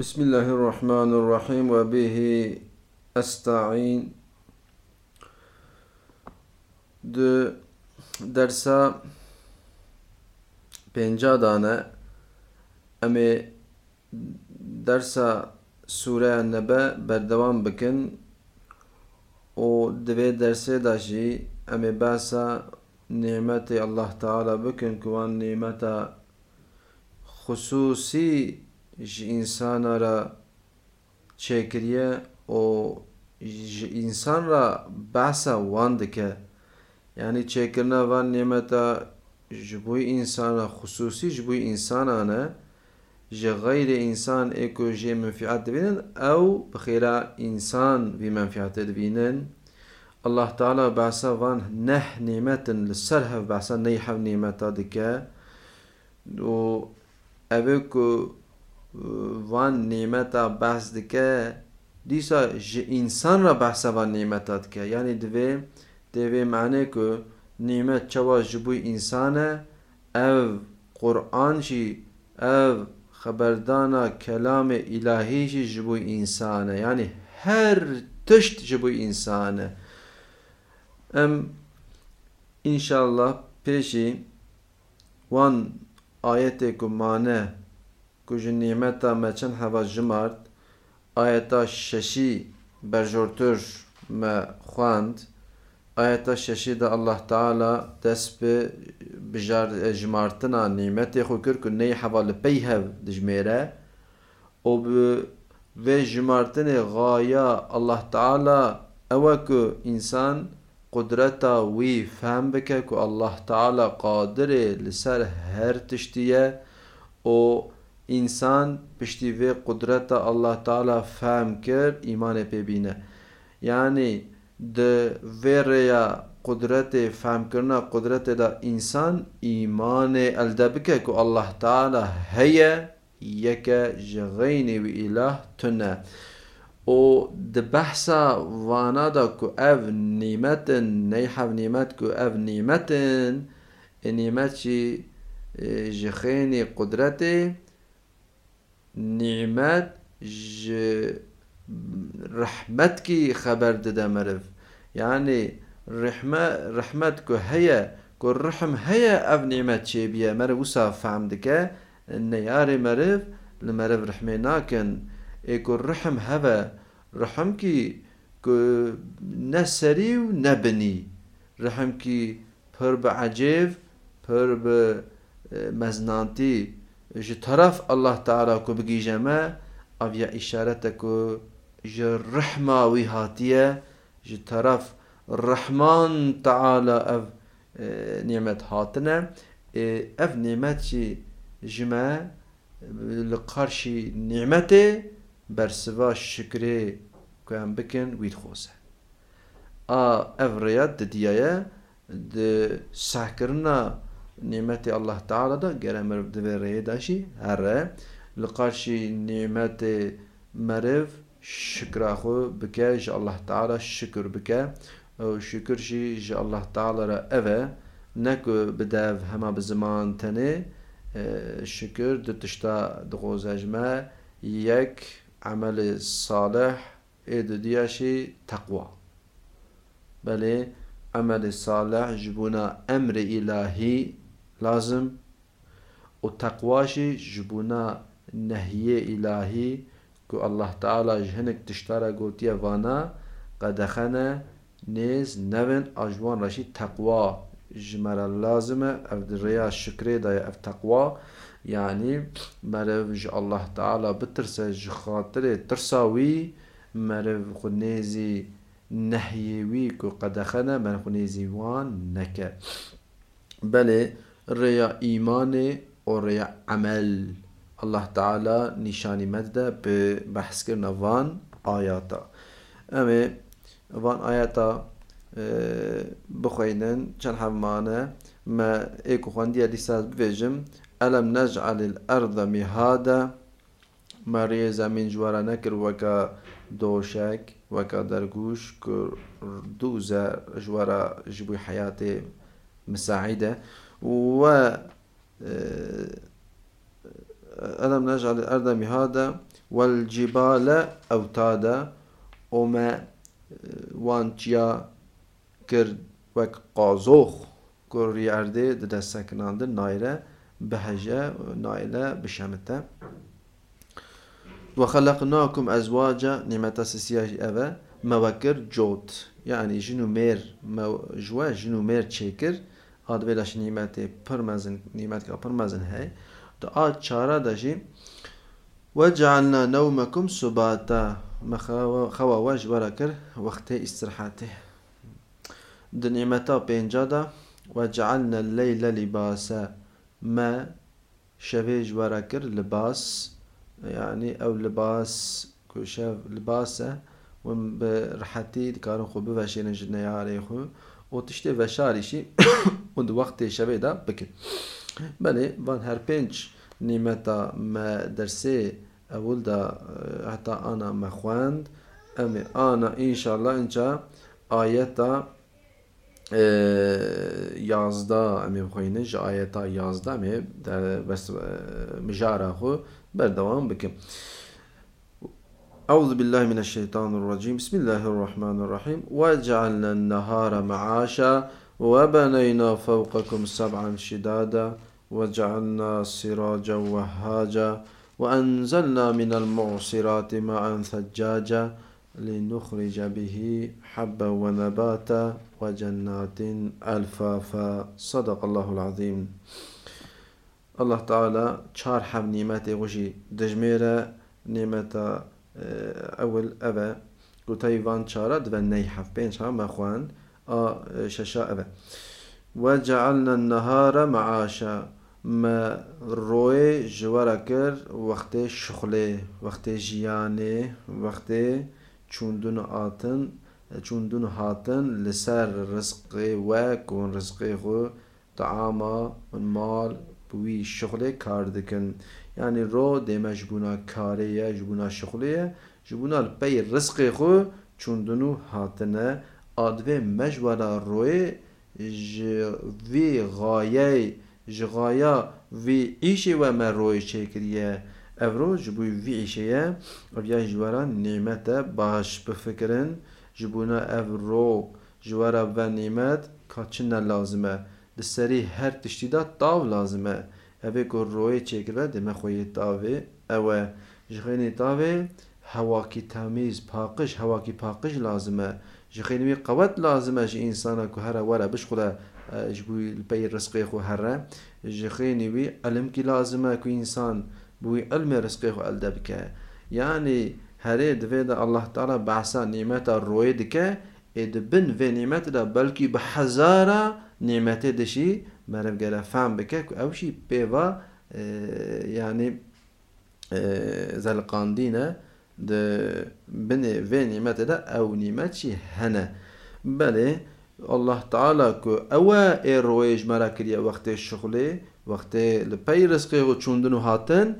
بسم الله الرحمن الرحيم وبه أستعين د درسا پنجا دانه امي درسا سوره النبأ بردوام بكن و دوی درسه داشي امي باسا نعمت الله تعالى بكن كوان نعمت خصوصي ji insana ra çekiriye o ji insan ra bahsa wan dike. Yani çekirna van nimeta ji bu insana hususi ji bu insana ne ji gayri insan eko ji menfiat dibinin ew bixira insan vî menfiat dibinin Allah Teala bahsa van neh nimetin li ser hev bahsa ney hev nimeta dike. Û ev ku وان نعمتا بحث دکه. دیسا انسان را بحث نعمتا دکه یعنی دوی دوی معنی که نعمت چوا جبوی انسانه. او قرآن شی او خبردانا کلام الهی شی جبوی انسانه. یعنی هر تشت جبوی انسانه. ام انشالله پیشی وان آیت که معنی کج نیمتا مچن هوا جمارد آیتا ششی برجورتر ما خواند آیتا ششی دا الله تعالی دست به بجار جمارتنا نیمت خو کر که نی هوا لپی هف دجمیره و به ve jimartin gaya Allah Teala ewe ku insan kudreta wî fehm bike ku Allah Teala qadirê li ser her tiştiye û انسان پشتی وی قدرت الله تعالی فهم کرد ایمان پی بینه. یعنی د ویریا قدرت فهم کرنا قدرت دا انسان ایمان الدبکه که الله تعالی هيا یک جغین و اله تنه. و د بحثا وأنا دا که اف نیمت نیحف نیمت که اف نیمت نیمت چی؟ جخین قدرت. نعمت ج رحمت کی خبر داده مرف یعنی رحمت رحمت که هيا که رحم هيا اف نعمت چه بیا مرف وسا فهم دکه نیار مرف لمرف رحمه ناکن۔ ای که رحم هوا رحم کی که نسری و نبنی رحم کی پر به عجیب پر به مزنانتی ji taraf Allah Teala ku bigîje me aviya îşarete ku ji rihma wî hatiye ji taraf Rahman Teala ev nîmet hatine ev nîmet jî ji me li qarşî nîmetê bersiva şikrê ku em bikin wî dixwaze a ev rêya didiye ye di sehkirina نعمت الله تعالى دا گره مرف دوی ره داشی هره لقارشی نعمت مرف شکر خو بکه جا الله تعالى شکر بکه و شکر شی جا الله تعالى را اوه نکو بدف هما بزمان تنه شکر دو تشتا دغوزجمه یک عمل صالح إيدو دياشي تقوى. بله عمل صالح جبونا أمر إلهي لازم. و تقواشي جبونا نهيه إلهي كو الله تعالى جهنك تشترى قوتيا وأنا قد خنا نيز نبن أجوان رشي تقوى جمرا لازمة اف دريا الشكري دا اف تقوى يعني مرف الله تعالى بترسى جخاطر ترساوي مرف خنيزي نهيوي كو قد خنا من خنيزي وان نكا بله ريا إيمان وريا عمل الله تعالى نشاني مدده ببحث كرنا وان آياتا أمي وان آياتا بخوينن چند همانه ما ايكو خواندية لساز بفجم ألم نجعل الأرض مهادا ماري زمين جوارا نكر وكا دوشك وكا درگوش كر جوارا جبوي حياتي مساعدة و ألم نجعل الأرض مهادا والجبال أوتادا. وما وانتيا کرد وك قازوخ كور يعرده ده سكناند نايلة بهجة نايلة بشمتة. وخلقناكم أزواجا نعمة سيسياج أبا موكر جوت. يعني جنو مير مو جوا جنو مير تشيكر. هاد نعمة پرمزن نعمة كا پرمزن هاي تو آد چارا دجي وجعلنا نومكم سباتا خوا واج وركر وقت استراحته دنعمتا بينجادا وجعلنا الليل لباسا ما شويج وركر لباس يعني أو لباس كوشاف لباسه وم برحتي دكارن خو بفشين جنا ياري خو وتشتي فشاري شي und وقت شبه دا بكر بله وان هر پنج نعمتا ما درسي اول دا حتى أنا مخواند امي أنا ان شاء الله انجا آيتا یازده امی بخوینه جا آیتا یازده امی در بس مجارة خو بردوام بكم أعوذ بالله من الشيطان الرجيم بسم الله الرحمن الرحيم وجعلنا النهار معاشا وبنينا فوقكم سبعا شدادا وجعلنا سراجا وهاجا وأنزلنا من المعصرات ماء ثجاجا لنخرج به حبا ونباتا وجنات ألفافا. صدق الله العظيم. الله تعالى چار نعمت غشي. دجميرة نعمت أول أبا قلت وان چارة دبن نيحف بين شام مخوان آ ششا أبا وجعلنا النهار معاشا ما روي جواركر وقت شغله وقت جيانه وقت چوندن آتن چوندن هاتن لسر رزق و کن رزق خو طعاما مال بوی شغل کار دکن. یعنی رو دیمه جبونا کاریه جبونا شغلیه جبونا پی رزق خو چوندنو هاتنه آدوه مجوالا روی جوی غایه جغایا وی ایشه و من روی چکریه Evro ji bu vî îşeye ev ji wera nîmete baş bifikirin ji bûna ev ro ji wera ve nîmet ka çi ne lazim e di serî her tiştî da tav lazim e evê ku royê çêkiribe dime xwe tavê ew e ji xênî tavê hewakî temîz paqij hewakî paqij lazim e însana ku here were bişxure ji bo li peyê rizqê xwe here ji xênî wî elimkî lazim e ku însan بوي علم رزقه والده بك يعني هري دفيدا الله تعالى بعثا نعمة الروي دك إد بن في نعمة دا بلكي بحزارة نعمة دشي مرف جرا فهم بك أو شي بيوا يعني زلقاندينه د بن في نعمة دا أو نعمة شي هنا. بله الله تعالى كو أوا اي رويج مرا كريا وقت الشغله وقت لپی رزقه و چوندن و هاتن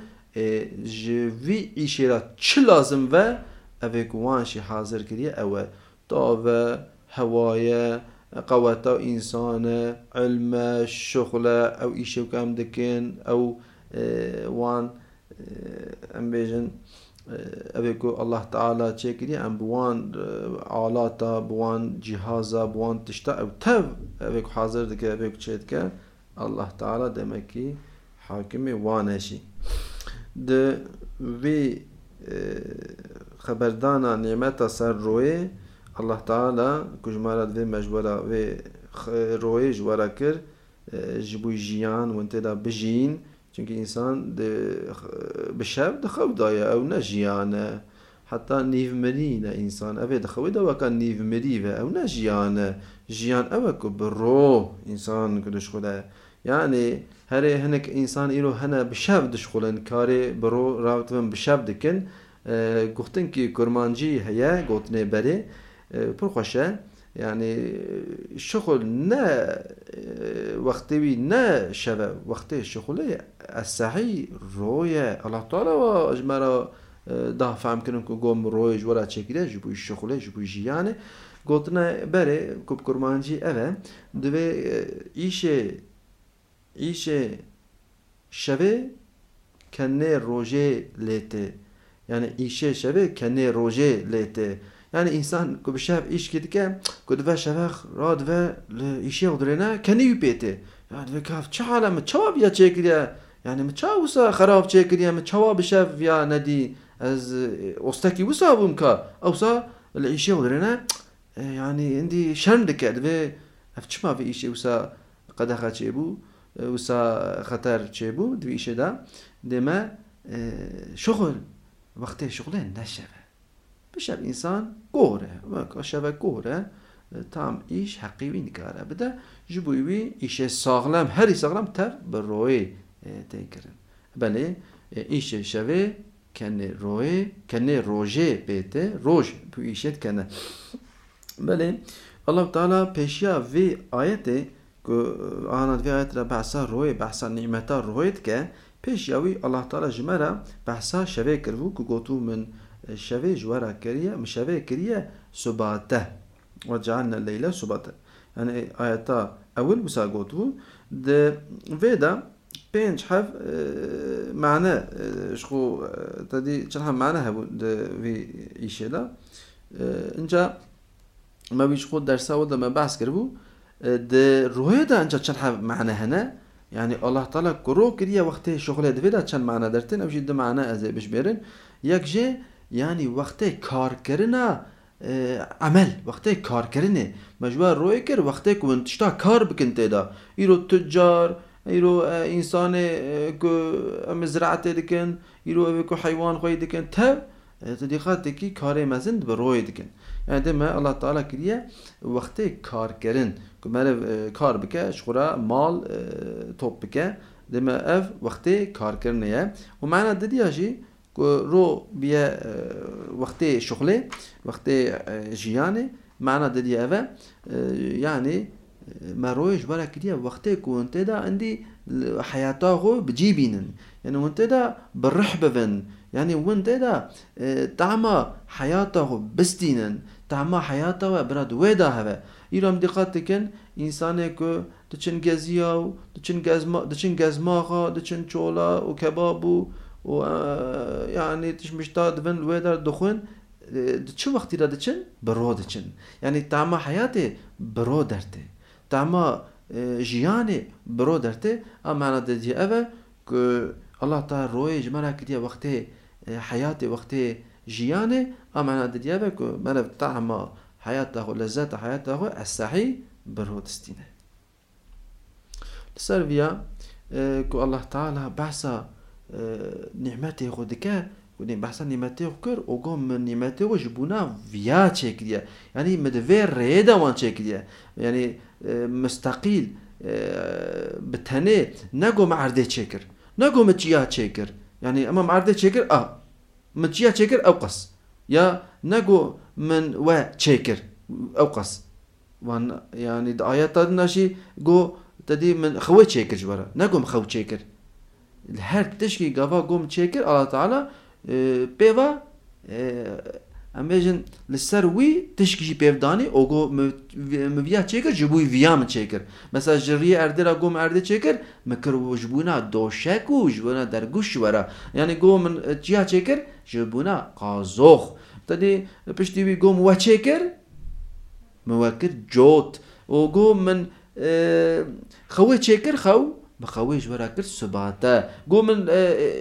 جوی ایشی را چه لازم و اوه گوانشی حاضر کریه اوه داوه هوایه قوتا إنسان علم شغل أو ایشی کم دکن أو وان أم بیجن اوه کو الله تعالی چه کریه ام بوان آلاتا بوان جهازا بوان تشتا أو تف اوه حاضر دکه اوه چه دکه الله تعالى دمكي حاكمي وانشي د وی خبردانا نعمتا سر روی الله تعالى كجمالات في مجبورة في روي جوارا كر جبوي جيان وانت دا بجين چونك انسان بشب دخو دايا أو نجيان حتى نيف مرينا انسان. افي دخوي دا وكان نيف مريفة أو نجيان جيان اوكو برو انسان كدش خدا يعني هري هنك انسان إلو هنا بشاب دشخولن كاري برو راوتن بشاب دكن گفتن کی کرمانجی هيا گوتنه بری. پر خوشه يعني شغل نه وقتی نه شبه وقتی شغل الصحي روية الله تعالى و اجمرا ده فهم کنم که گم روی جورا چکیده جبوی شغله جبوی جیانه گوتنه بره کب کرمانجی اوه دوی ایشه ایشه شوه کنه روژه لیته yani işe şeve kendi roje lete Yani insan ku bi şev iş kidike ku dibe şevex radve li işe udrene kendi yüpeti. Yani ve kaf çe hala mı çavab ya çekiriye. Yani mi çavusa xarab çekiriye mi çavab şev ya nedi. Ez e, ostaki vusa bumka. Avsa li işe udrene e, yani indi şerm diker ve çima ve e, işe vusa qadaxa çebu. Vusa xatar çebu dibi işe da. Deme şoğul. Vakti şoğulen neşeve. و انسان گوره و کشه و گوره ایش حقیقی نکاره بده جبوییش سالم هر اسگرم تر بر روی تکریم بله ایش شبه کنه روی کنه روزه پیت روز پیشت کنه. بله الله تعالا پشیا وی آیت که آنات وی آیت را بحث روی بحث نیمتر رویت که پشیا وی الله تعالا جمره بحث شبه کردو که گوتو من شەوێ ژوەرە کردە من شەوەیە کردە سوباتە وەجعلنا الليلة سباتة. يعني آياتا أول وسا قوتو د فيدا بينج حف معنى شخو تدي چنها معنى هبو في إيشيلا. إنجا ما بيش خود درسا ودا ما بحث كربو د روحي دا إنجا چنها معنى هنا. يعني الله تعالى كرو كريا وقت شغل دفيدا چن معنى درتين. أو جد معنى ازي بش بيرن جي yani وقتی کار کردن عمل. وقتی کار کردن مجبور روی کر وقتی که من تشتا کار بکن تیدا. ایرو تجار ایرو انسان که مزرعت دکن ایرو که حیوان خوی دکن. تب تدیقات کی کار مزند به روی دکن. yani deme Allah Teala kiriye vakti kar kerin kumere kar bike şura mal top bike deme ev vakti kar رو بیا وقتی شغله وقتی جیانه معنا ددی اوه يعني ما رويش برا كديا وقتي كنت دا عندي حياته بجيبين يعني وانت دا بالرحبة فن يعني وانت دا تعمى حياته بستينن تعمى حياته براد ويدا هوا إيرام دقات تكن إنسانه كو دچن گزياو دچن گزما دچن گزماغا دچن چولا و كبابو و يعني تش مشتا دفن الويدر دخون چه وقتی را دچن برو دچن یعنی تاما حیات برو درته. تاما جیانه برو درته. اما ددی اوه که الله تعالی روی جمرا کدیه وقتی حیات وقتی جیانه اما ددی اوه که من تاما حياته لذات حياته الصحي برو دستينه لسر فيا كو الله تعالى بحثا نعمتي خودك ودين بحثا نعمتي كر وقوم من نعمتي وجبونا فيا تشيكديا يعني مدفير ريدا وان تشيكديا يعني مستقيل بتهني نقو معرضي تشيكر نقو متجيا تشيكر يعني أما معرضي تشيكر آه. متجيا تشيكر أو قص يا نقو من و تشيكر أو قص وان يعني دعايات ناشي جو تدي من خوي تشيكر جوارا. نقو مخو تشيكر her tişkî gava gom çêkir Allah Teala pêva em bêjin li ser wî tişkî jî pêvdanî o go miviya çêkir ji bo viya min çêkir mesela ji riyê erdêra gom erdê çêkir min kir ji bûna doşek û ji bûna dergûş ji were yani go min çiya çêkir ji bûna qazox tedî piştî wî gom we çêkir min we kir cot û go min xewê çêkir xew بخويش ورا كر سباتا قو من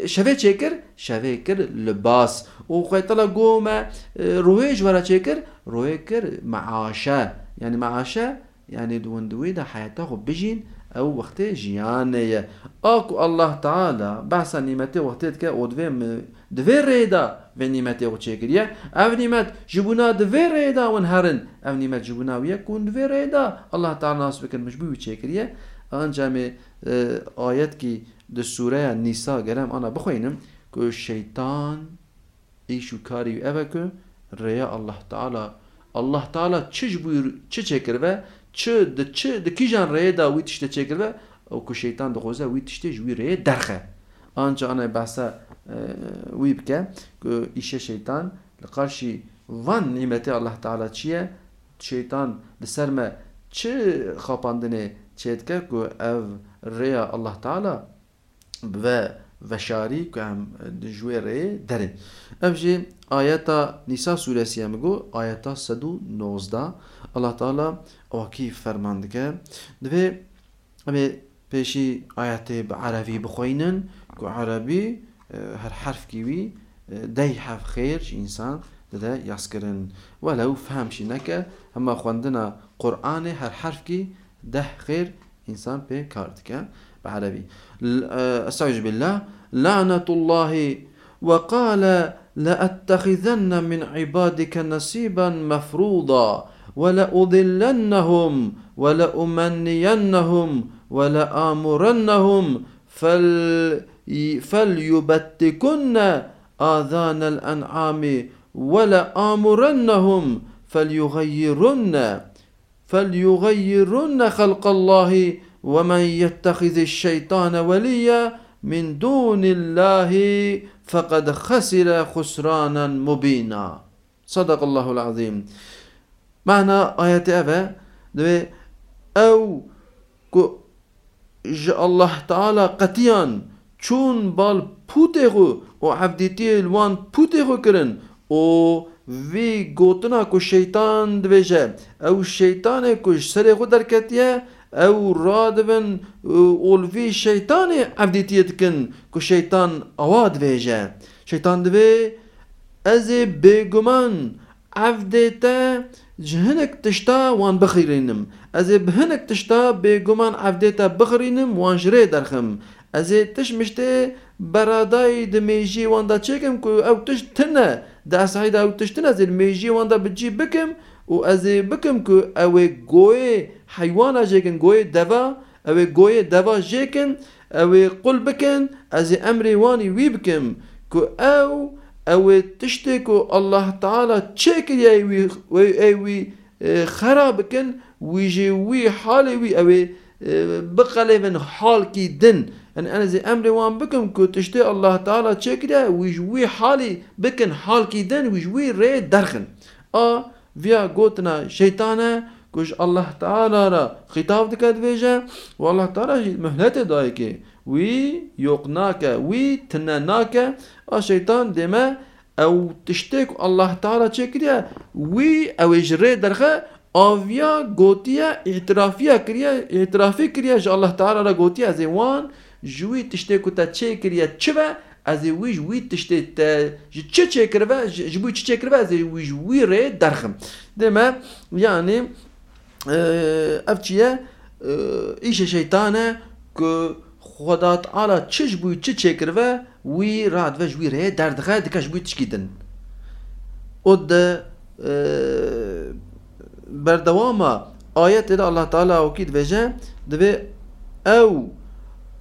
شفي شكر شفي كر لباس. وخيطلا قو ما رويج ورا شكر روي كر معاشا. يعني معاشا يعني دون دوي دا حياته بجين أو وقت جيانية أكو الله تعالى بحثا نعمته وقتت كا ودوي دوي ريدا. في نعمته وشكريا أو نعمت جبونا دوي ريدا ونهرن. أو نعمت جبونا ويكون دوي ريدا. الله تعالى ناس بكن مجبوي وشكريا انجامي آيات كي د سوره نساء گرم أنا بخوينم كو شيطان ايشو كاري اوكو ريا الله تعالى الله تعالى چش بوير چه چكر و چه د چه د کیجان ريا دا وي تشته چكر و أو كو شيطان د خوزه وي تشته جوي ريا درخه انجا أنا بحثا وي بكه كو ايشه شيطان لقارشي وان نعمت الله تعالى چیه شيطان لسرمه چه خاپاندنه چیت کرد که او ریا الله تعالی و وشاری که هم جوی ری درن افجه آیتا نیسا سورسی هم گو آیتا سدو نوزده الله تعالی اوکی فرمانده که دوی امی پیشی آیت عربی بخوینن که عربی هر حرف کیوی دی حرف خیر انسان ده يسكرن ولو فهمش نكا اما خواندنا قرآن هر حرف كي ده خير إنسان بي. كارتك بعربي أستعوذ بالله. لعنة الله. وقال لأتخذن من عبادك نصيبا مفروضا ولأضلنهم ولأمنينهم ولآمرنهم فل فليبتكن آذان الأنعام ولآمرنهم فليغيرن. فليغيرن خلق الله ومن يتخذ الشيطان وليا من دون الله فقد خسر خسرانا مبينا. صدق الله العظيم. معنى آيات أبا أو الله تعالى قتيان چون بال پوتغو و عبدیتی الوان پوتغو کرن و وی گوتنا کو شیطان دویجه. أو شیطان کش سر خود درکتیه أو رادبن اولوی شیطان عبدیتیت کن کو شیطان آواد دویجه. شیطان دوی از بگمان عبدیتا جهنك تشتا وان بخيرينم از بهنك تشتا بگمان عبدیتا بخرينم وان جري درخم. از تش مشته برادای دمیجی وان دا چکم کو أو تش تنه. دا سعید او تش تنه از میجی وان دا بجی بکم و از بکم کو او گوی حیوان جکن گوی دوا او گوی دوا جکن او قل بکن از امر وانی وی بکم کو او او تشتی کو الله تعالی چک یا وی وی خراب کن ویجی وی حالی وی او بقلي من حال كي دن أنا زي أمري وان بكم كو تشتي الله تعالى تشكرا ويجوي حالي بكن حال كي دن ويجوي ري درخن. آه فيا قوتنا شيطانا كوش الله تعالى را خطاب دكت فيجا والله تعالى مهلت دايكي وي يوقناك وي تناناك آه شيطان ديما أو تشتك الله تعالى تشكرا وي أو يجري درخه آویا گوتیا اعترافیا کریا اعترافی کریا جو الله تعالی را گوتیا از وان جوی تشته کتا چه کریا چه و از وی جوی تشته تا چه چه کروا جوی چه چه کروا از وی جوی ره درخم. دما yani evçiye ایش şeytane که خدا چش بوی چه چه کروا وی راد و جوی ره دردخة دکش بوی تشکیدن od بردواما آيات الله تعالى وكيد فيجا دبي أو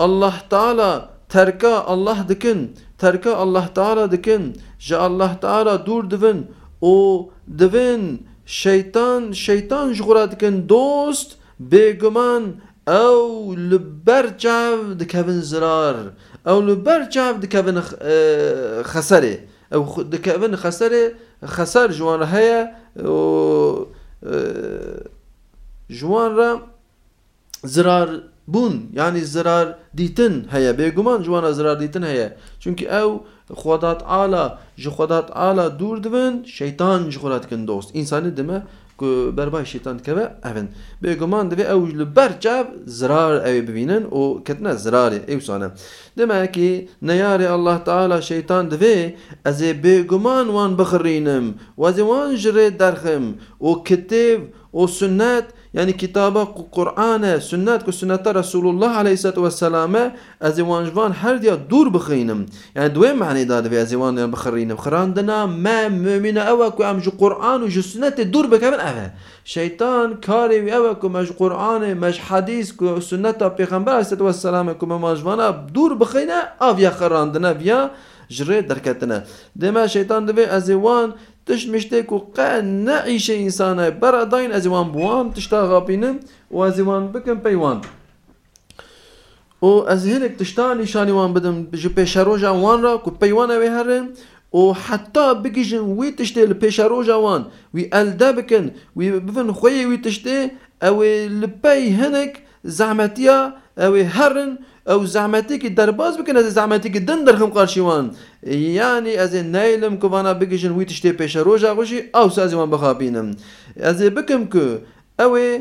الله تعالى تركا الله دكن تركا الله تعالى دكن جا الله تعالى دور دفن أو دفن şeytan şeytan jgura dikin dost bêguman ew li ber çav dikevin zirar ew li ber çav dikevin xeserê ew dikevin xeserê xeser ji wan heye جوان را زرار بون ditin heye bêguman ciwana zarar ditin heye çünkü ew xwedat ala ji xwedat ala dûr dibin şeytan ji xwe dikin dost însanî dime ku berbay şeytan dikeve evin bêguman divê ew li ber çav zirar ew bibînin û ketine zirarê ew sane demekî neyarê Allah Teala şeytan divê ez ê bêguman wan bixirînim wezê wan ji rê derxim û kitêv sunnet يعني كتابة قرآن سنة كسنة رسول الله عليه الصلاة والسلام أزوان جوان هر ديا دور بخينم. يعني دوي معنى داد في أزوان بخرينم. خراندنا ما مؤمن أوا كو أم جو قرآن وجو سنة دور بكمن أوا شيطان كاري أوا كو مج قرآن مج حديث كو سنة پیغمبر عليه الصلاة والسلام كو ما جوانا دور بخينة أو خراندنا فيا جري دركتنا. دما شيطان دبي أزوان تش مشتك وقع نعيش إنسانا برا داين أزوان بوان تشتا غابينم وأزوان بكم بيوان. و از هنك تشتا نشاني وان بدم جو بيشاروجا وان را كو بيوان اوي هرن و حتى بيجن وي تشتي لبيشاروجا وان. وي ألدا بكن وي بفن خوي وي تشتي أو لبي هنك زعمتيا أو هرن أو زحمتی که درباز بکن از زحمتی که دن درخم قارشیوان یعنی از نیلم که وأنا بگیشن وی تشتی پیش روژا خوشی أو سازی وان بخابینم از بکم که اوه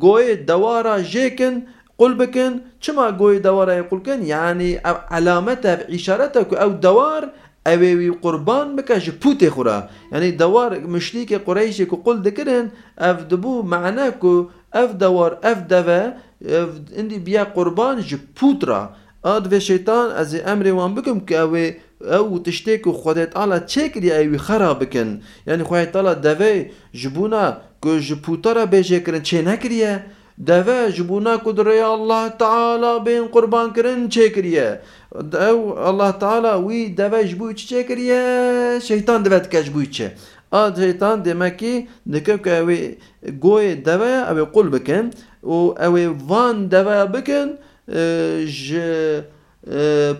گوی دوارا جیکن قل بكن چما گوی دوارا يقول كن يعني علامته اشارته أو دوار اوی قربان بکه جه پوت خورا. یعنی دوار مشریک قریشی که قل دکرن اف دبو معنا که اف دوار اف دوه اندی بیا قربان جی پودرا اد و شیطان از امر وان بکم که اوه او تشتی که خدای تعالی چه کری اوی خراب کن یعنی خدای تعالی دوی جبونا که جپوتا را بیشه کرن چه نکریه دوه جبونا کدره الله تعالی بین قربان کرن چه کریه او الله تعالی وی دوه جبوی چه کریه شیطان دوه تکه جبوی چه آد شیطان دیمه که دکه که اوی گوی دوه اوی قل بکن و اوه وان دوايا بكن ج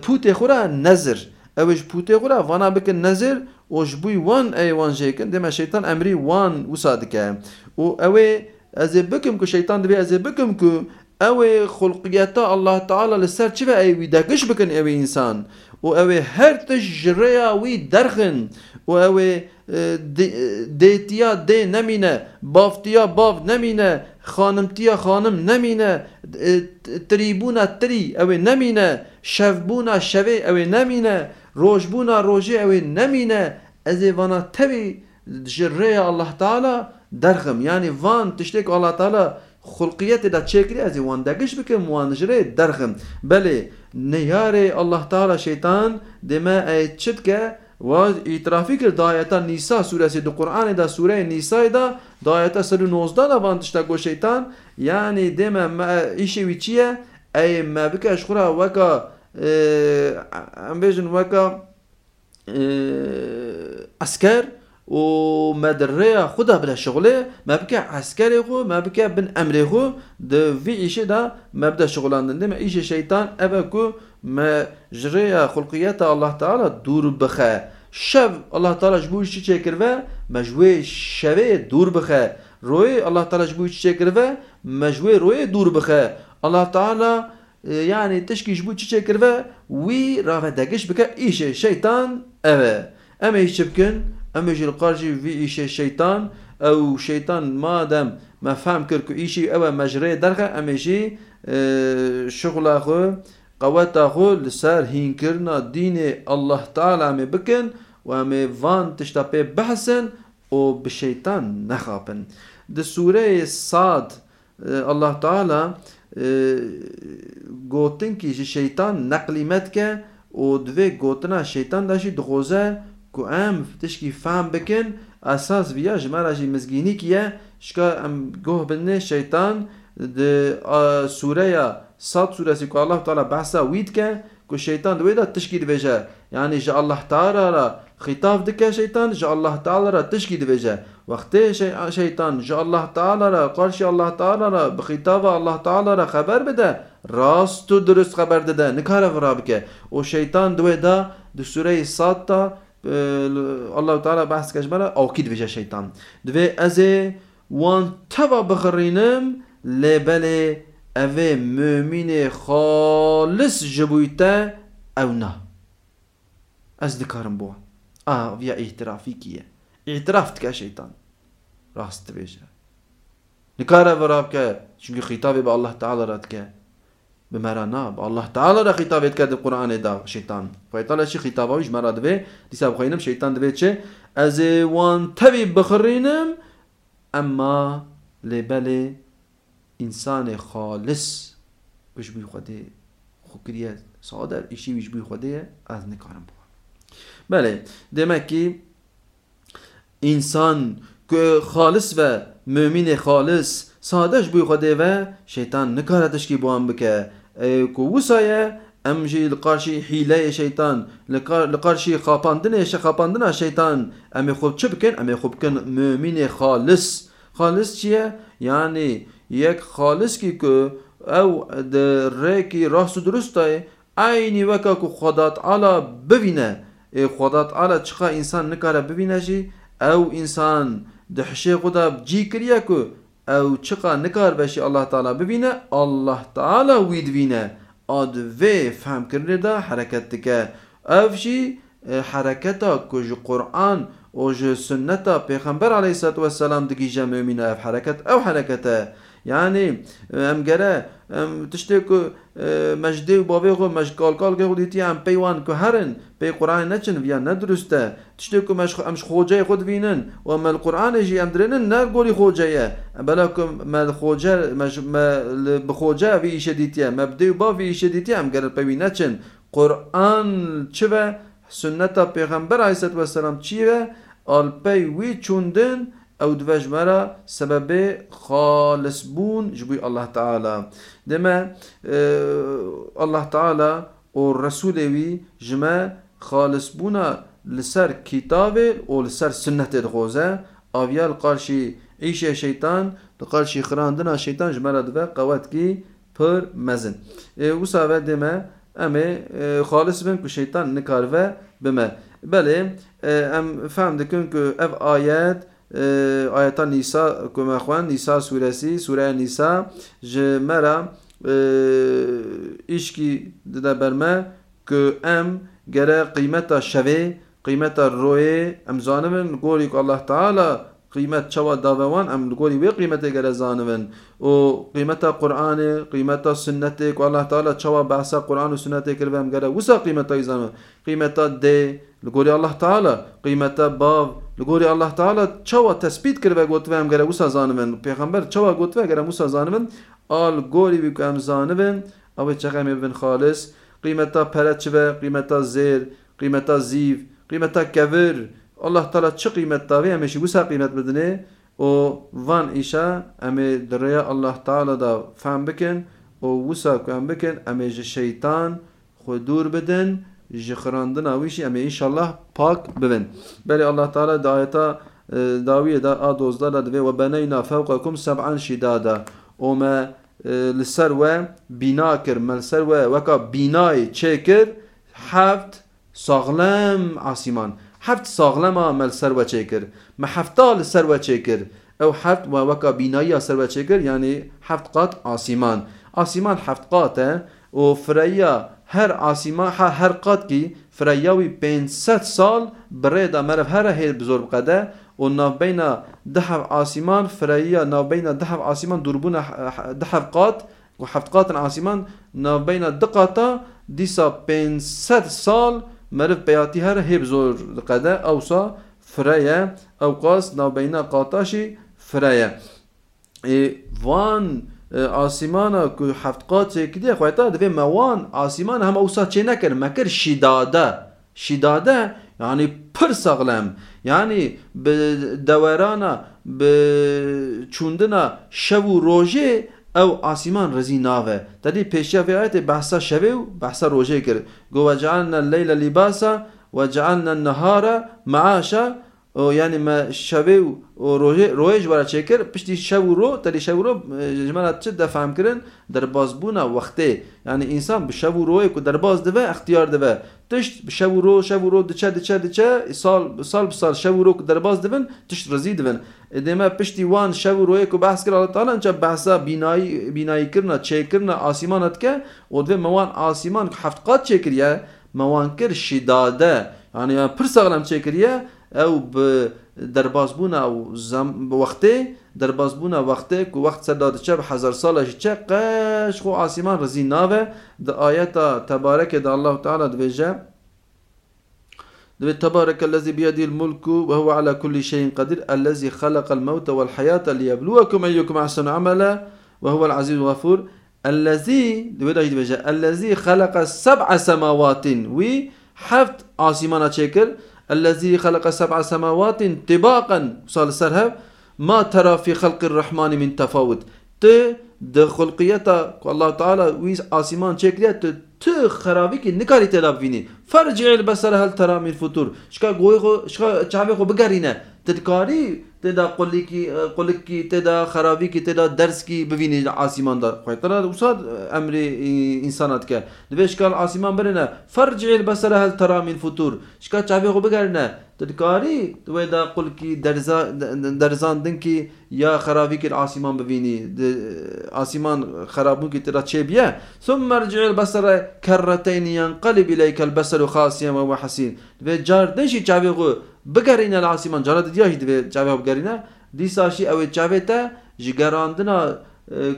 پوته خورا نظر اوش پوته خورا وأنا بكن نظر وش بوي وان اي وان جيكن دي ما شيطان امري وان وصادكا و اوه ازي بكم كو شيطان دبي ازي بكم كو اوه خلقيتا الله تعالى لسر چفا اي وي داكش بكن اوه انسان و اوه هر تجريا وي درخن و اوه دیتیا دی نمینه بافتیا باف نمینه خانمتیا خانم نمینه تریبونا تری او نمینه. شفبونا شوی او نمینه. روجبونا روجی او نمینه. از وانا تبی جره الله تعالی درخم. یعنی وان تشتک الله تعالی خلقیت دا چکری از وان دگش بکم وان جره درخم. بله نیاره الله تعالی شیطان دما ایت چد که و ئیترافی کرد دایەتە نیسا سوورەسی دو قورآانێدا سوورەی نیسایدا دایەتە سەر و نۆزدا وان تشتا گۆ شەیتان یعنی دێمە ئیشێوی چییە ئەی مە بکەش خورا وەکە ئەمبێژن وەکە ئەسکەر و مدره خدا بلا شغله. ما بکه عسکری خو ما بکه بن أمر خو. د وی ایشه دا مبدا شغلاندن. دم ایشه شیطان اوه کو ما جره خلقیت الله تعالی دور بخه شب الله تعالی جبوش چی چکر و مجوی شوه دور بخه روی الله تعالی جبوش چی چکر و مجوی روی دور بخه الله تعالی يعني تشكي جبو تشي كرفا وي راه داكش بك إيش شيطان اما اما إيش بكن اما جي القارجي في إيش الشيطان أو شيطان ما دام ما فهم كركو ايشي أو مجري درخه اما جي شغل اخو قوات اخو لسار هين كرنا دين الله تعالى مي بكن ومي فان تشتابي بحسن و بشيطان نخابن ده سورة صاد الله تعالى گوتن کی شیطان نقلیمت که و دوی گوتنا شیطان داشی دخوزه کو ام تشکی فهم بکن. أساس ویا جمالا جی مزگینی کیه؟ شکا ام گوه بنه شیطان د سوره صاد سورة سی کو الله تعالی بحثا وید که کو شیطان دوی دا تشکی دویجه یعنی جا الله تعالی را خطاب دکه شیطان جا الله تعالی را تشکی دویجه وقتی شیطان جا الله تعالی را قرشی الله تعالی را بخطاب الله تعالی را خبر بده. راست و درست خبر داده نکاره ورا بکه و شیطان دوی دا د سوره صاد تا الله تعالى بحث برا أو كيد فيجا شيطان دوي ازي وان توا بخرينم لبلي اوه مؤمن خالص جبويتا أو نا؟ از دكارم بوا. آه ويا اعترافي كية. اعتراف تكا شيطان. راست بيجا نكارا ورابك چونك خطابي با الله تعالى راتك بمرانا با الله تعالى را خطاب کرد قرآن دا شیطان فایتالا چی خطاباویش مرا دوی دیسا بخوینم شیطان دوی چه؟ از وان تبی بخرینم اما لبل انسان خالص بش بی خوده خوکریه صادر ایشی بش بی خوده از نکارم بکن بله دمکی انسان insan خالص و مؤمن خالص سادش بی خوده و شیطان نکارتش کی بوان بکه. که وسایه امجی لقارشی حیله شیطان لقارشی خاپاندن ش خاپاندن شیطان. امی خوب چه بکن؟ امی خوب کن مؤمن خالص. خالص چیه؟ یعنی يك خالص كي كو او د ريكي راست درسته aynı vaka ku خدات على ببینه. خدات على چخا انسان نکاره ببینه جی؟ او انسان دحشه خدا بجی کریه که او چقا نکار بشی؟ الله تعالی ببینه. الله تعالی وید بینه آد وی فهم کرده دا حرکت که افشی حرکتا که جو قرآن و جو سنتا پیغمبر علیه السلام دگی جمع مینه اف حرکت او حرکته يعني ام گره ام تشتی کو مجدی و باوی خو مج کال که خودی ام پیوان که هرن پی قرآن نچن ویا ندرسته تشتی کو مش امش خوجه خود وینن و ام القرآن جی ام درنن نه گولی خوجه بلا کم ما خوجه مج ما بخوجه وی شدیتی مبدی و با وی شدیتی ام گره پی نچن قرآن چه سنت پیغمبر علیه السلام چیه آل پی وی چوندن او دواج مرا سبب خالص بون جبوي الله تعالى دما الله تعالى والرسول وي جما خالص بونا لسر كتاب و لسر سنة دخوزه آويال قارشي عيش شيطان قارشي خراندنا شيطان جمرا دوا قوات كي پر مزن اه وسا دما امه خالص بن كو شيطان نكار و بما بله ام فهم دكن كو اف آيات آیت نیسا کما خوان نیسا سورسی سورة نیسا جمرا برمه که ام گره قیمت شوه قیمت روی أم زانمن گوری که الله تعالی قیمت چوا داوان أم گوری وی قیمت گره زانمن و قیمت قرآن قیمت سنت که الله تعالی چوا بحث قرآن و سنت کرده ام گره وسا ای زانمن قیمت ده لگوری الله تعالی قیمت باو. لگوری الله تعالی چوا تثبیت کرده گوت و ام گره وسا زانمن پیغمبر چوا گوت و گره موسا زانمن آل گوری بی که ام زانمن أو چقه می بن خالص قیمتا پرچوه قیمتا زیر قیمتا زیف قیمتا کور الله تعالی چه قیمت داوی همیشه وسا قیمت بدنه و وان ایشا امی دریا الله تعالی دا فهم بکن و وسا کم بکن امی شیطان خود دور بدن جخراندن اویشی امی انشالله پاک ببن بلی الله تعالی دا آیتا داویه دا آدوزده دا دوی و بنینا فوقکم سبعا شدادا و ما لسر و بینا کر ملسر و وکا بینای چه کر هفت ساغلم عاصمان هفت ساغلم ملسر و چه کر ما هفتا لسر و چه کر أو هفت و وکا بینایی سر و چه کر یعنی هفت قات عاصمان عاصمان هفت قاته و فریا هر عاصمان هر قات کی فریاوی 500 سال بريدا مرف هر هي بزرگ قده و ناف بين دحف عاصمان فريا ناف بين دحف عاصمان دربون دحف قات و هفت قات عاصمان ناف بين دقاتا ديسا 500 سال مرف بياتي هر هي بزرگ قده اوسا فريا أو قاس ناف بين قاتاشي فريا وان آسیمانا که هفت قات کدی خویتا دوی موان آسیمان هم اوسا چه نکر مکر شداده شداده یعنی پر ساغلم. یعنی به دورانا به چوندنا شو و روژه او آسیمان رزی ناوه. تدی پیشیا وی آیت بحثا شوه و بحثا روژه کرد. گو وجعلنا اللیل لباسا وجعلنا النهار معاشا يعني ما شبه رويج برا چكر پشتي شو رو تري شو رو جمالا چه ده فهم کرن در باز بونا وقته يعني انسان بشو روي کو در باز دوه اختیار دوه تشت بشو رو شو رو دچه دچه دچه سال سال بسال شو رو کو در باز دوون تشت رزي دوون دما پشتي وان شو روي کو بحث کر الله تعالی انچه بحثا بینایی بینایی کرنا چه کرنا آسمانت که و دوه موان آسمان هفت قات چه کریه موان کر شداده يعني پر سغلم چه کریه او به دربازبونا او زم وقته دربازبونا وقته که وقت سر داده چه هزار سالش چه قش خو آسمان رزی ناوه ده آیت تبارک ده الله تعالی دویجه تبارك الذي بيده الملك وهو على كل شيء قدير الذي خلق الموت والحياة ليبلوكم أيكم أحسن عملا وهو العزيز الغفور. الذي الذي خلق سبع سماوات وحفت آسمان شكر الذي خلق سبع سماوات طباقا. صال سرها ما ترى في خلق الرحمن من تفاوت؟ ت د خلقيتا الله تعالى ويس آسمان چكريا ت خرابي كي نكاري تلاب فيني فرجع البصر هل ترى من فطور؟ شكا غوي خو شكا چاوي خو بگرينه. تدكاري تدا قلی کی قلی کی تدا خرابی کی تدا درس کی ببینی آسمان دا خواه ترى وصاد أمر انسانات که دویش کال آسمان برنه فرجع البصر هل ترى من فطور شکا چاوی خو بگرنه تدکاری تو دا قل کی درزان دن کی یا خرابی کی آسمان ببینی. آسمان خرابون کی ترى چه بیه ثم ارجع البصر كرتين ينقلب اليك البصر خاسيا وهو حسين و جار دنشی چاوی خو بگرینه العاصمان جارا دیاش دوی چاوی بگرینه. دیساشی اوی چاوی تا جگراندنا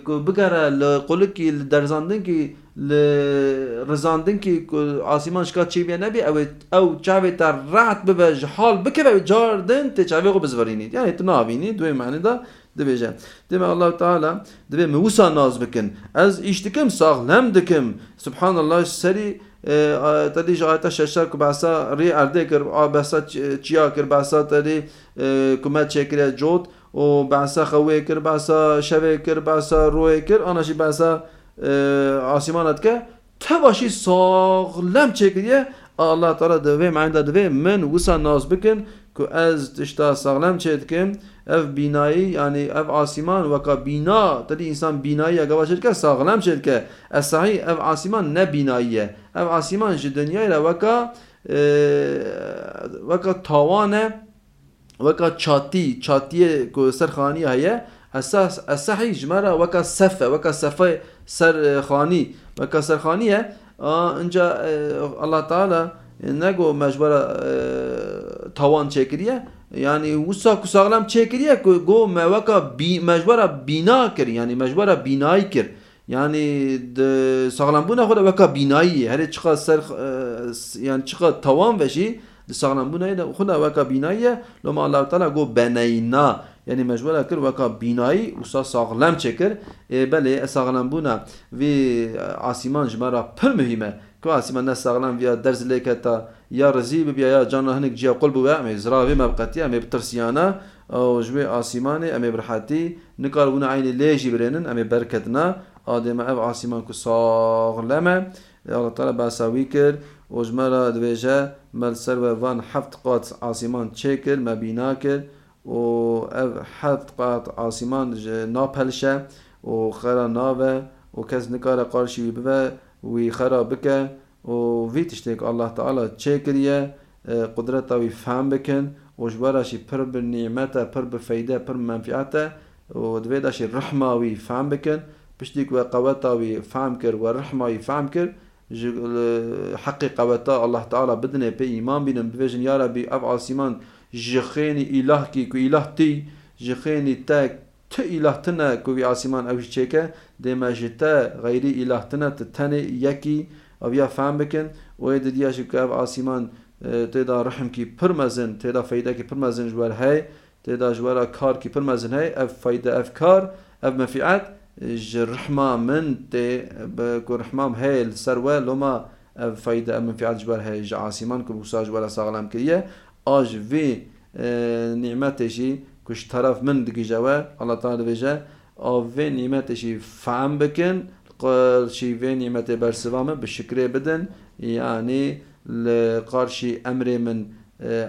کو بگره لقلکی درزاندن کی رزاندن کی آسمان شکا چی بیا نبی أو أو چاوی تا راحت ببه حال بکه جاردن تی چاوی خو بزورینید یعنی تو نابینی دوی معنی دا دبیجه دم الله تعالی دبی موسا ناز بکن از ایشتکم ساغلم دکم سبحان الله سری تدی آیت ششا که بحثا ری ارده کر بحثا چیا کر بحثا تدی کمت چکر جود و بحثا خوه کر بحثا شوه کر بحثا روه کر آناشی بحثا asimanatke tevaşi sağlam çekiriye Allah Teala deve menda deve men wisa naz bikin ku ez tişta sağlam çetkim ev binayı yani ev asiman ve ka bina tadi insan binayı agava çetke sağlam çetke es sahi ev asiman ne binayı ev asiman ji dünyayla ve ka ve ka tavane ve ka çati çatiye ku serhaniye haye esas esahi jmara vaka sefe vaka sefe serxani vaka serxaniye انجا الله تعالى نگو مجبور تاوان چکریه yani wisa ku sağlam çekiriye ku go mevaka bi mecbara bina kir yani mecbara binayı kir yani de sağlam buna khoda vaka binayı her çıka ser yani çıka tavan ve şey de sağlam buna da khoda vaka binayı lama Allah Teala go benayna yani mecbura kir vaka binayı usa sağlam çekir e, bele sağlam buna ve asiman jmara pır mühime ku asiman ne sağlam veya derz leketa یا رزی ببیا یا جان هنگ جیا قلب و امی زراوی مبقتی امی بترسیانا أو جوی آسیمانی امی برحاتی. نکار بونا عین لیجی برینن امی برکتنا. آدم أو آسیمان کو ساغلمه. الله تعالی باساوی کرد و جمرا دویجه مل سر و وان حفت قات آسیمان چکر مبینا کرد و أو حفت قات آسیمان ناپلشه و خرا ناوه و کس نکار قارشی ببه وی خرا بکه و وی تشتێک الله تعالی چێکریە قدرەتەوی فام بکەن وژباراشی پر بە نیعممەتە پر بە فەیدە پر منفیاتە و دوێداشی ڕحماوی فام بکەن پشتێک وە قەوەتاوی فام کرد و ڕحماوی فام کرد حقی قەوەتا الله تعالی بدنێ پێ ئیمان بینم ببێژن یارە بی ئەف ئاسیمان ژخێنی ئیلاهکی کو ئیلاهتی ژخێنی تەک تو ئیلاهتنە کوی ئاسیمان ئەوش چێکە دێمەژتە غیری ئیلاهتنە تەنێ یەکی اویا فهم بکن و اید دیاش که أو آسیمان تیدا رحم کی پر مزن تیدا فایده کی پر مزن جوار های تیدا جوار کار کی پر مزن های اف فایده اف کار اف مفیعت رحمه من تی بکو رحمه های سروه لما فایده اف مفیعت جوار های جا آسیمان که بوسا جوار ساغلام کریه آج وی نعمتشی کش طرف من دگی جوا الله تعالی بجه آوه نعمتشی فهم بکن شیوه نعمت برسوامه به شکر بدن یعنی لقارشي أمر من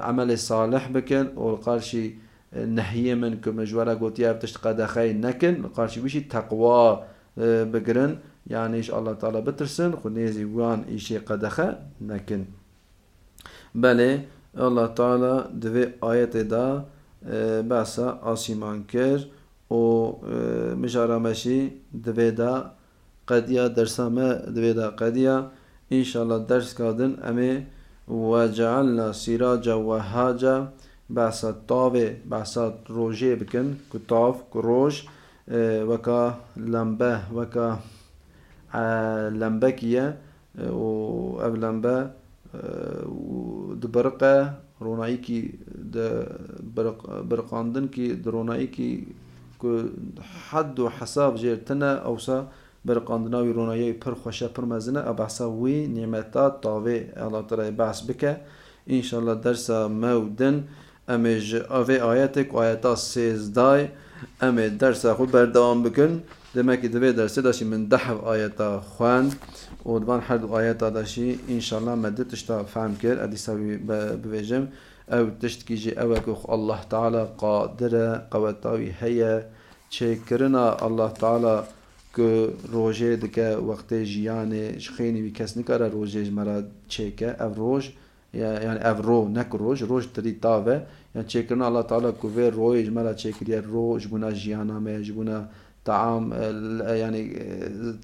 عمل صالح بكن والقارشي نهي من كمجورة قلت يا بتشت قدخي نكن القارشي بشي تقوى بقرن يعني إيش الله تعالى بترسن خنيزي وان إيشي قدخه نكن بله الله تعالى دوي آيات دا باسا آسيمان كر و مجارة مشي دوي دا قديا درسامه دويدا قديا إن شاء الله درس كادن أمي وجعلنا سراجا وهاجا بحثا طاوة بحثا روجي بكن كتاف كروج وكا لمبه وكا لمبكية و اف لمبه دبرقه رونایی کی د برق برقاندن کی درونایی کی حد و حساب جرتنا اوسا برقاندناوی رونایی پر خوشه پر مزنه ابحثا وی نعمتا تاوی الله تعالی بحث بکه. انشالله درس مودن امیج اوی آیتک آیتا سیزدای. امی درس خود بردوام بکن دمکی دوی درسی داشی من ده آیتا خوان و دوان هر دو آیتا داشی انشالله مده تشتا فهم کر ادیسا بویجم او تشت کیجی او اکوخ الله تعالی قادره قوتاوی هیا چه کرنا الله تعالی که روژه دکه وقت جیانه شخینی بی کس نکاره روژه مرا چه که او روژ يعني افرو نك روج روج تري طاوه يعني تشكرنا الله تعالى كوفي روج مالا تشكريا روج بنا جيانا ما جبنا طعام يعني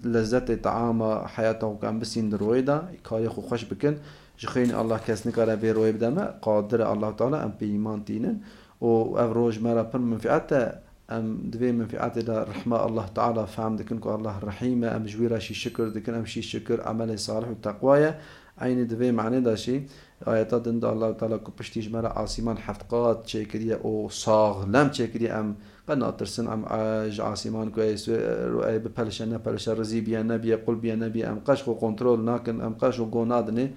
لذت طعام حياته كان بسين رويدا كاري خو خوش بكن. جخين الله كاس نكارا بي روي بدما قادر الله تعالى ام بيمان تينن و اف روج مرا پر منفعته ام دوی منفعات دا رحمة الله تعالى فهم دكن كو الله رحيمة ام جويرا شي شكر دكن ام شي شكر عمل صالح و تقوايا عين دوی معنی دا شي آياتا دند الله تعالى كو پشتيج مرا آسيمان حفتقات چه أو صاغلم چه ام قد ترسن ام اج آسيمان كو رؤي بپلش نه پلش رزي بيا نبي قل بيا نبي ام قش كنترول ناكن ام قش و گونادنه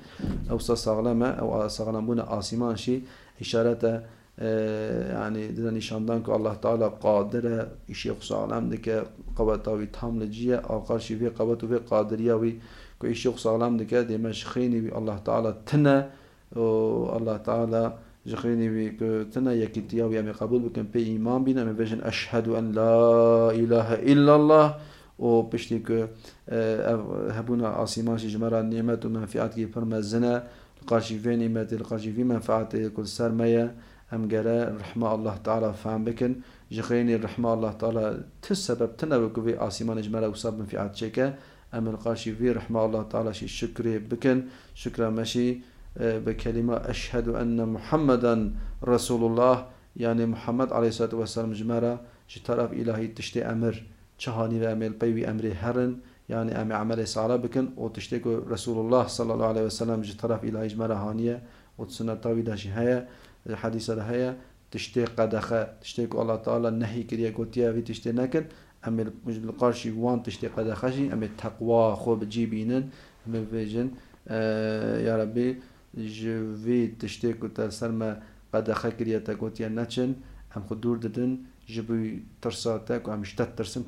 أو صاغلمه أو صاغلم آسيمان شي. إشارته يعني دنا نشاندن که الله تعالی قادرة ایشی خسالم دکه قوتاوی تام لجیه آخر شی قوت و قادریه وی که ایشی خسالم دکه دیمش خینی وی الله تعالی تنة. و الله تعالی جخيني بك تنا يكتيا ويامي قبول بكم بي إيمان بنا من بجن أشهد أن لا إله إلا الله. و بشتي ك هبونا آسيمان شي جمرا نعمة ومنفعات كي فرما الزنا. لقاشي في نعمة لقاشي في منفعات كل سرمية أم گره رحمة الله تعالى فهم بكن. جخيني رحمة الله تعالى تسبب تنبك في آسيمان اجمالا وصاب من في عاد شيكا أم القاشي في رحمة الله تعالى شي شكري بكن. شكرا ماشي بكلمة أشهد أن محمدا رسول الله يعني محمد عليه الصلاة والسلام جمارة طرف إلهي تشتي أمر چهاني و أمل بيوي أمر هرن. يعني أم عمل صالح بكن وتشتكو رسول الله صلى الله عليه وسلم طرف إلهي جمارة هانية وتسنة طاوي داشي هيا الحديث هيا تشتي قدخة تشتي الله تعالى نهي كريا قوتيا في تشتي نكن أم القارشي وان تشتي قدخشي أم التقوى خوب جيبينن أم فيجن. آه يا ربي جوي تشتي كتا سرما قدخة كريا تقوتيا نچن أم خدور ددن جبوي ترساتك وأم اشتت ترسم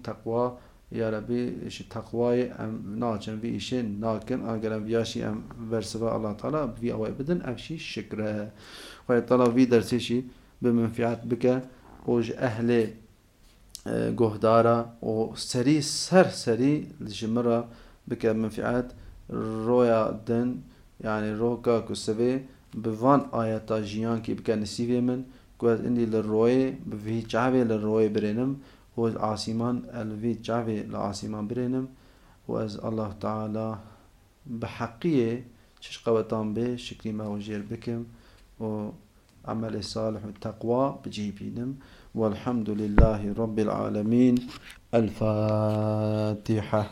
ربي إيش تقواي ام ناچن إيش ناكن اگر ام ياشي ام ورسوا الله تعالى في أو بدن شكره و تعالى في درسي بمنفعت بك وج أهل گهدارا و سري سر سري لجمرة بك منفعت رويا دن يعني روكا كسبي بفان آياتا جيان كي بك نسيبه من كوز اندي للروي بفي جعبه للروي برينم و آسیمان الوی جاوی لآسیمان برینم و از الله تعالی بحقیه چش قوتان به شکلی ما وجیر بكم و عمل صالح و تقوى بجيبينم والحمد لله رب العالمين الفاتحة